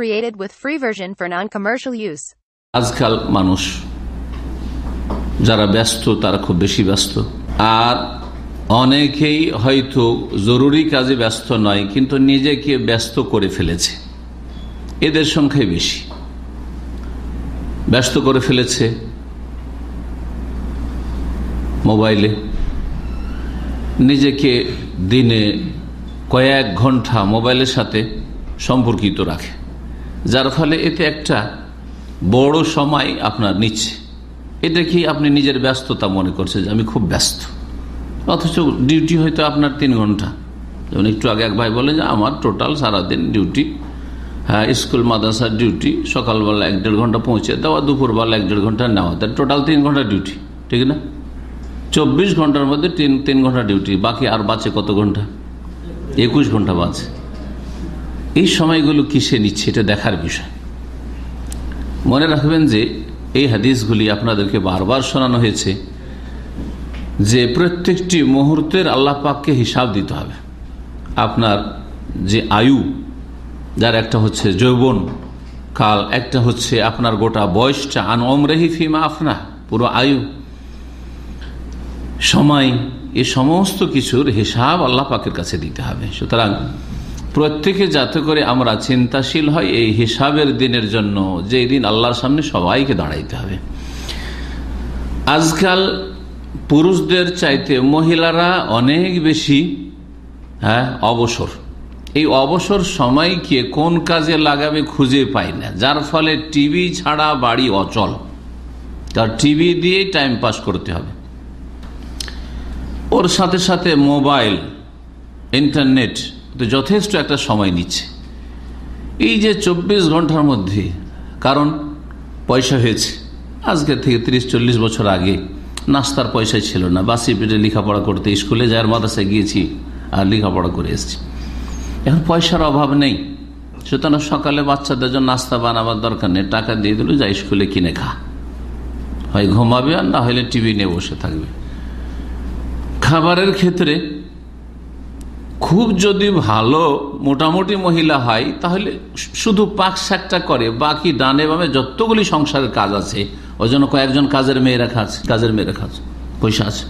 Created with free version for non-commercial use. আজকাল মানুষ যারা ব্যস্ত, তারা খুব বেশি ব্যস্ত। আর অনেকেই হয়তো জরুরি কাজে ব্যস্ত নয়, কিন্তু নিজেকে ব্যস্ত করে ফেলেছে। এদের সংখ্যাই বেশি। ব্যস্ত করে ফেলেছে মোবাইলে। নিজেকে দিনে কয়েক ঘণ্টা মোবাইলের সাথে সম্পর্কিত রাখে। যার ফলে এতে একটা বড় সময় আপনার নিচ্ছে। এটা কি আপনি নিজের ব্যস্ততা মনে করছে যে আমি খুব ব্যস্ত। অথচ ডিউটি হয়তো আপনার তিন ঘণ্টা। যেমন একটু আগে এক ভাই বলে যে আমার টোটাল সারাদিন ডিউটি হ্যাঁ স্কুল, মাদ্রাসার ডিউটি, সকালবেলা এক দেড় ঘণ্টা পৌঁছে দেওয়া, দুপুরবেলা এক দেড় ঘণ্টা নেওয়া। তার টোটাল তিন ঘণ্টা ডিউটি, ঠিক না? চব্বিশ ঘণ্টার মধ্যে তিন তিন ঘণ্টা ডিউটি, বাকি আর বাঁচে কত ঘণ্টা? একুশ ঘণ্টা বাঁচে। এই সময়গুলো কিসে নিচ্ছে, এটা দেখার বিষয়। মনে রাখবেন যে এই হাদিসগুলি আপনাদেরকে বারবার শোনানো হয়েছে যে প্রত্যেকটি মুহূর্তের আল্লাহ পাককে হিসাব দিতে হবে। আপনার যে আয়ু, যার একটা হচ্ছে যৌবন, কাল, একটা হচ্ছে আপনার গোটা বয়সটা, আন অমরেহি ফিমা আফনা, পুরো আয়ু। সময়, এ সমস্ত কিছুর হিসাব আল্লাহ পাকের কাছে দিতে হবে। সুতরাং প্রত্যেকে যাতে করে আমরা চিন্তাশীল হয় এই হিসাবের দিনের জন্য যে দিন আল্লাহর সামনে সবাইকে দাঁড়াইতে হবে। আজকাল পুরুষদের চাইতে মহিলারা অনেক বেশি হ্যাঁ অবসর। এই অবসর সময়কে কোন কাজে লাগাবে খুঁজে পাই না। যার ফলে টিভি ছাড়া বাড়ি অচল। তার টিভি দিয়ে টাইম পাস করতে হবে। ওর সাথে সাথে মোবাইল, ইন্টারনেট তো যথেষ্ট একটা সময় নিচ্ছে। এই যে চব্বিশ ঘণ্টার মধ্যে কারণ পয়সা হয়েছে। আজকে থেকে তিরিশ, চল্লিশ বছর আগে নাস্তার পয়সাই ছিল না। বাসি পেটে লেখাপড়া করতে, স্কুলে যার মাদ্রাসায় গিয়েছি আর লেখাপড়া করে এসেছি। এখন পয়সার অভাব নেই। সুতরাং সকালে বাচ্চাদের জন্য নাস্তা বানাবার দরকার নেই। টাকা দিয়ে দিল, যা স্কুলে কিনে খা। হয় ঘুমাবে আর না হলে টিভি নিয়ে বসে থাকবে। খাবারের ক্ষেত্রে খুব যদি ভালো মোটামুটি মহিলা হয়, তাহলে শুধু পাক শাকটা করে, বাকি ডানে বামে যতগুলি সংসারের কাজ আছে, ওই জন্য কয়েকজন কাজের মেয়েরা খাচ্ছে কাজের মেয়েরা খাচ্ছে পয়সা আছে।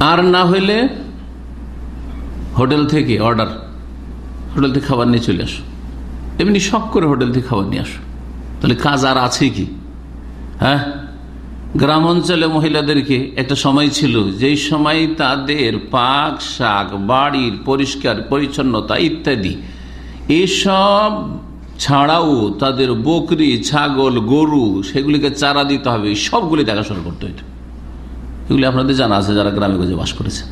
আর না হইলে হোটেল থেকে অর্ডার, হোটেল থেকে খাবার নিয়ে চলে আসো। এমনি শখ করে হোটেল থেকে খাবার নিয়ে আসো। তাহলে কাজ আর আছে কি? হ্যাঁ? গ্রাম অঞ্চলে মহিলাদেরকে একটা সময় ছিল, যেই সময় তাদের পাক, শাক বাড়ির পরিষ্কার, পরিচ্ছন্নতা ইত্যাদি। এসব ছাড়াও তাদের বকরি, ছাগল, গরু, সেগুলিকে চারা দিতে হবে, সবগুলি দেখাশোনা করতে হইতো। এগুলি আপনাদের জানা আছে যারা গ্রামে গজে বাস করেছে।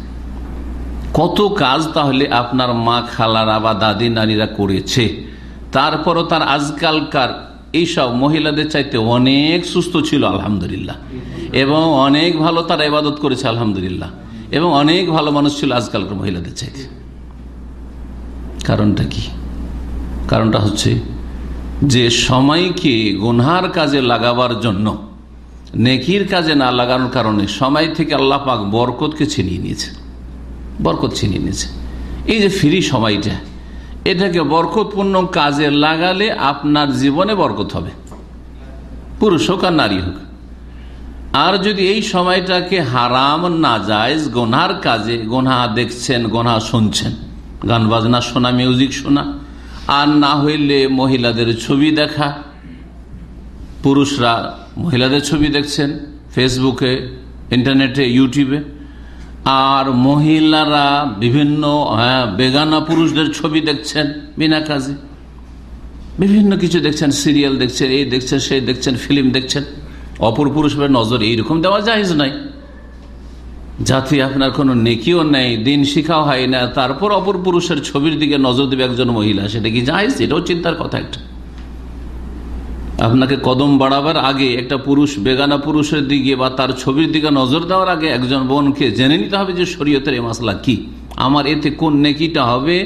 কত কাজ তাহলে আপনার মা খালারা বা দাদি নারীরা করেছে। তারপরও তার আজকালকার এইসব মহিলাদের চাইতে অনেক সুস্থ ছিল, আলহামদুলিল্লাহ। এবং অনেক ভালো তারা ইবাদত করেছে, আলহামদুলিল্লাহ। এবং অনেক ভালো মানুষ ছিল আজকালকার মহিলাদের চাইতে। কারণটা কি? কারণটা হচ্ছে যে সময়কে গুনহার কাজে লাগাবার জন্য, নেকির কাজে না লাগানোর কারণে সময় থেকে আল্লাহ পাক বরকতকে ছিনিয়ে নিয়েছে। বরকত ছিনিয়ে নিয়েছে। এই যে ফ্রি সময়টা এটাকে বরকতপূর্ণ কাজে লাগালে আপনার জীবনে বরকত হবে। পুরুষ হোক আর নারী হোক। আর যদি এই সময়টাকে হারাম না যায় গোনার কাজে, গোনা দেখছেন, গোনা শুনছেন, গান বাজনা শোনা মিউজিক শোনা, আর না হইলে মহিলাদের ছবি দেখা, পুরুষরা মহিলাদের ছবি দেখছেন ফেসবুকে ইন্টারনেটে ইউটিউবে আর মহিলারা বিভিন্ন হ্যাঁ বেগানা পুরুষদের ছবি দেখছেন, বিনা কাজে। বিভিন্ন কিছু দেখছেন, সিরিয়াল দেখছেন, এই দেখছেন, সেই দেখছেন, ফিল্ম দেখছেন। অপর পুরুষের নজর এইরকম দেওয়া যায় নাই। যাতে আপনার কোনো নেকিও নেই, দিন শিখাও হয় না, তারপর অপর পুরুষের ছবির দিকে নজর দেবে একজন মহিলা, সেটা কি জাহেজ এটাও চিন্তার কথা একটা। আপনাকে কদম বাড়াবার আগে একটা পুরুষ, বেগানা পুরুষের দিকে বা তার ছবির দিকে নজর দেওয়ার আগে একজন বোনকে জেনে নিতে হবে যে শরীয়তের এই মাসলা কি। আমার এতে কোন নেকিটা হবে,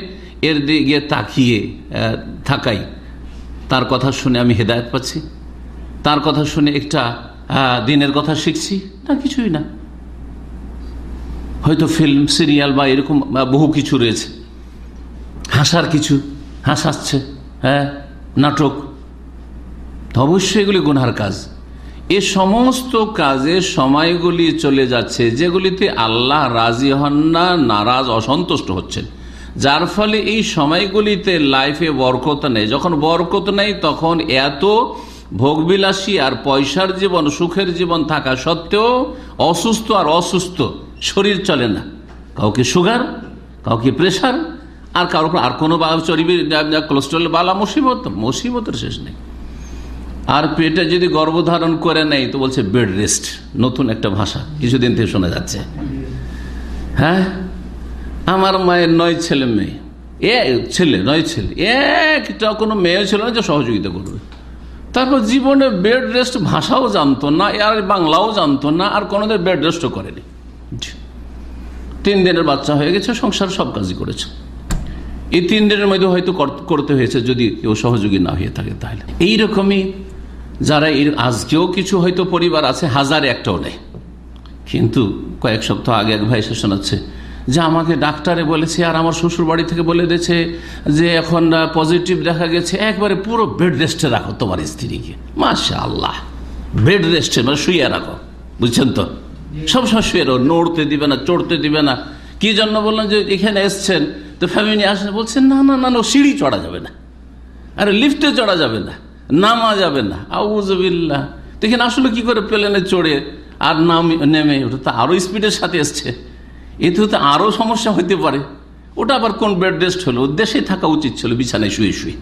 এর দিকে তাকিয়ে থাকাই। তার কথা শুনে আমি হেদায়ত পাচ্ছি। তার কথা শুনে একটা দিনের কথা শিখছি। না, কিছুই না। হয়তো ফিল্ম, সিরিয়াল বা এরকম বহু কিছু রয়েছে। হাসার কিছু, হাসাচ্ছে হ্যাঁ নাটক। অবশ্যই এগুলি গুনহার কাজ। এ সমস্ত কাজে সময়গুলি চলে যাচ্ছে, যেগুলিতে আল্লাহ রাজি হন না, নারাজ, অসন্তুষ্ট হচ্ছেন। যার ফলে এই সময়গুলিতে লাইফে বরকত নেই। যখন বরকত নেই, তখন এত ভোগবিলাসী আর পয়সার জীবন, সুখের জীবন থাকা সত্ত্বেও অসুস্থ আর অসুস্থ শরীর চলে না। কাউকে সুগার, কাউকে প্রেশার, আর কারোর আর কোনো চর্বি কোলেস্ট্রল বালা, মুসিবত, মুসিবতের শেষ নেই। আর পেটে যদি গর্ভধারণ করে নেই, তো বলছে বেড রেস্ট নতুন একটা ভাষা, কিছুদিন থেকে শোনা যাচ্ছে। হ্যাঁ? আমার মায়ের নয় ছেলে মেয়ে। এ ছেলে, নয় ছেলে। একটা কোনো মেয়ে ছিল না যে সহযোগিতা করবে। তারপর জীবনে বেড রেস্ট ভাষাও জানতো না, আর বাংলাও জানতো না, আর কোনোদিন বেড রেস্টও করেনি। তিন দিনের বাচ্চা হয়ে গেছে, সংসার সব কাজই করেছে। এই তিন দিনের মধ্যে হয়তো করতে হয়েছে, যদি কেউ সহযোগী না হয়ে থাকে তাহলে। এইরকমই যারা এর আজকেও কিছু হয়তো পরিবার আছে, হাজার একটাও নেই। কিন্তু কয়েক সপ্তাহ আগে এক ভাই এসে শোনাচ্ছে যে আমাকে ডাক্তারে বলেছে আর আমার শ্বশুর বাড়ি থেকে বলে দিয়েছে যে এখন পজিটিভ দেখা গেছে। একবারে পুরো বেড রেস্টে রাখো তোমার স্ত্রীকে। মাসা আল্লাহ বেড রেস্টে মানে শুয়ে রাখো। বুঝছেন তো? সবসময় শুয়ে রাখো নড়তে দিবে না, চড়তে দিবে না। কি জন্য বললাম যে এখানে এসছেন, তো ফ্যামিলি আসেন। বলছেন, না না না সিঁড়ি চড়া যাবে না। আরে লিফটে চড়া যাবে না। নামা যাবে না। আউজবিল্লা দেখেন আসলে কি করে প্লেনে চড়ে আর নাম, নেমে, ওটা তো আরও স্পিডের সাথে এসছে। এতে তো আরও সমস্যা হইতে পারে। ওটা আবার কোন বেড রেস্ট হলো? দেশে থাকা উচিত ছিল, বিছানায় শুয়ে শুয়ে।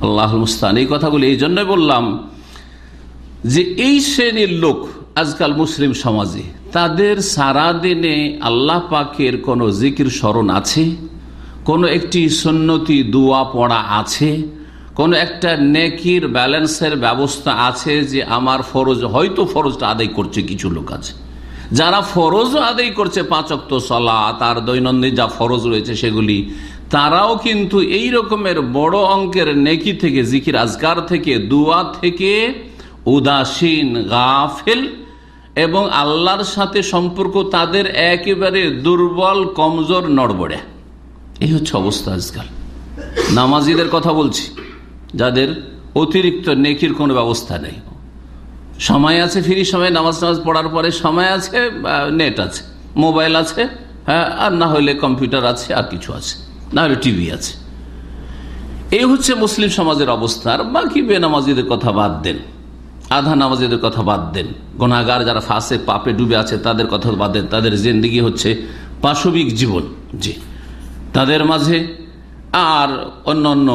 আল্লাহ মুস্তান, এই কথাগুলি এই জন্য বললাম যে এই শ্রেণির লোক, আজকাল মুসলিম সমাজে, তাদের সারা দিনে আল্লাহ পাকের কোন জিকির স্মরণ আছে? কোনো একটি সন্নতি দোয়া পড়া আছে? কোনো একটা নেকির ব্যালেন্সের ব্যবস্থা আছে যে আমার ফরজ, হয়তো ফরজটা আদায় করছে কিছু লোক আছে। যারা ফরজ আদায় করছে পাঁচক্ত সলা তার দৈনন্দিন যা ফরজ রয়েছে সেগুলি, তারাও কিন্তু এই রকমের বড় অঙ্কের নেকি থেকে, জিকির আজকার থেকে, দুয়া থেকে উদাসীন, গাফেল এবং আল্লাহর সাথে সম্পর্ক তাদের একেবারে দুর্বল, কমজোর, নড়বড়ে। এই হচ্ছে অবস্থা আজকাল। নামাজিদের কথা বলছি। যাদের অতিরিক্ত নেকির কোনো ব্যবস্থা নেই। সময় আছে, ফ্রি সময়, নামাজ নামাজ পড়ার পরে সময় আছে নেট আছে, মোবাইল আছে হ্যাঁ আর না হলে কম্পিউটার আছে, আর কিছু আছে, না হলে টিভি আছে। এই হচ্ছে মুসলিম সমাজের অবস্থা। আর বাকি বেনামাজিদের কথা বাদ দেন, আধা নামাজিদের কথা বাদ দেন। গোনাগার যারা ফাঁসে, পাপে ডুবে আছে, তাদের কথা বাদ দেন। তাদের জিন্দিগি হচ্ছে পাশবিক জীবন। জি, তাদের মাঝে আর অন্যান্য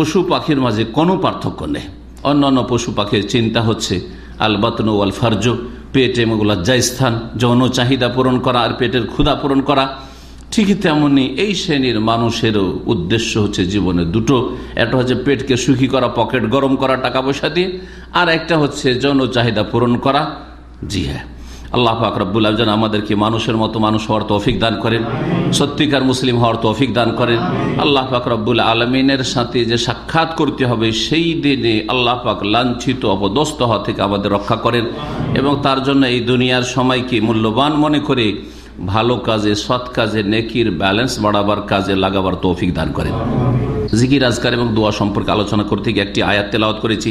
পশু পাখির মাঝে কোনো পার্থক্য নেই। অন্যান্য পশু পাখির চিন্তা হচ্ছে, আলবাতন ওয়াল ফার্জ, পেট এবং স্থান যৌন চাহিদা পূরণ করা আর পেটের ক্ষুধা পূরণ করা। ঠিকই তেমনি এই শ্রেণির মানুষেরও উদ্দেশ্য হচ্ছে জীবনে দুটো। একটা হচ্ছে পেটকে সুখী করা, পকেট গরম করা, টাকা পয়সা দিয়ে, আর একটা হচ্ছে যৌন চাহিদা পূরণ করা। জি হ্যাঁ। আল্লাহ পাক রব্বুল আলজান আমাদেরকে মানুষের মতো মানুষ হওয়ার তৌফিক দান করেন, সত্যিকার মুসলিম হওয়ার তৌফিক দান করেন। আল্লাহ পাক আলমিনের সাথে যে সাক্ষাৎ করতে হবে, সেই দিনে আল্লাহ পাক লাঞ্ছিত অপদস্ত হওয়া থেকে আমাদের রক্ষা করেন এবং তার জন্য এই দুনিয়ার সময়কে মূল্যবান মনে করে ভালো কাজে, সৎ কাজে, নেকির ব্যালেন্স বাড়াবার কাজে লাগাবার তৌফিক দান করেন। জিকির, আজকার এবং দোয়া সম্পর্কে আলোচনা করতে গিয়ে একটি আয়াত তেলাওয়াত করেছি।